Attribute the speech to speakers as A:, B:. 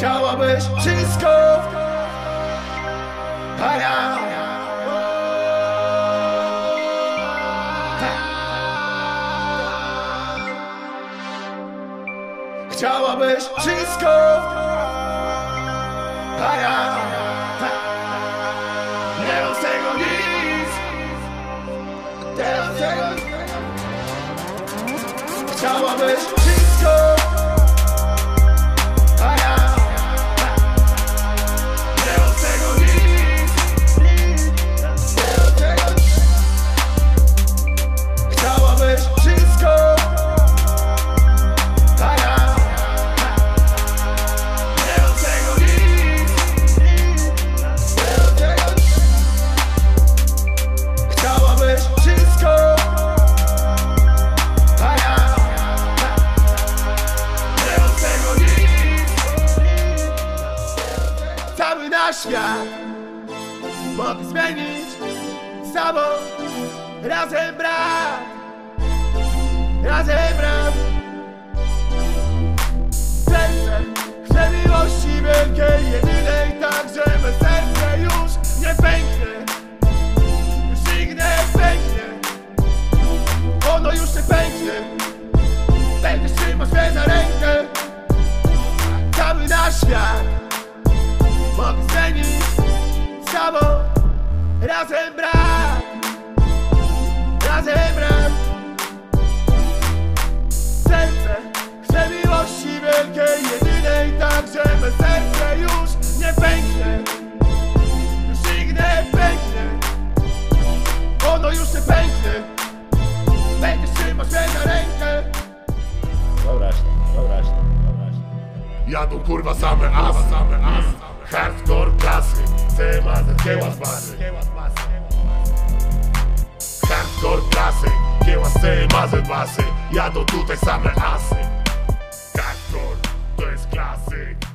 A: Chciałabyś wszystko A ja Chciałabyś wszystko A ja Nie mam z tego nic. Teraz tego Chciałabyś wszystko świat. Mogę zmienić z tobą Razem brat Razem brat Serce chce miłości wielkiej Jedynej tak, że me serce już nie pęknie. Już nigdy nie pęknie. Ono już nie pęknie. Będziesz trzymać mnie za rękę. Cały nasz świat z tobą Razem
B: Jadą kurwa same asy. Hardcore klasy, CMAZ, kieła z basy Hardcore klasy, kieła z CMAZ basy. Jadą tutaj same asy. Hardcore, to jest klasyk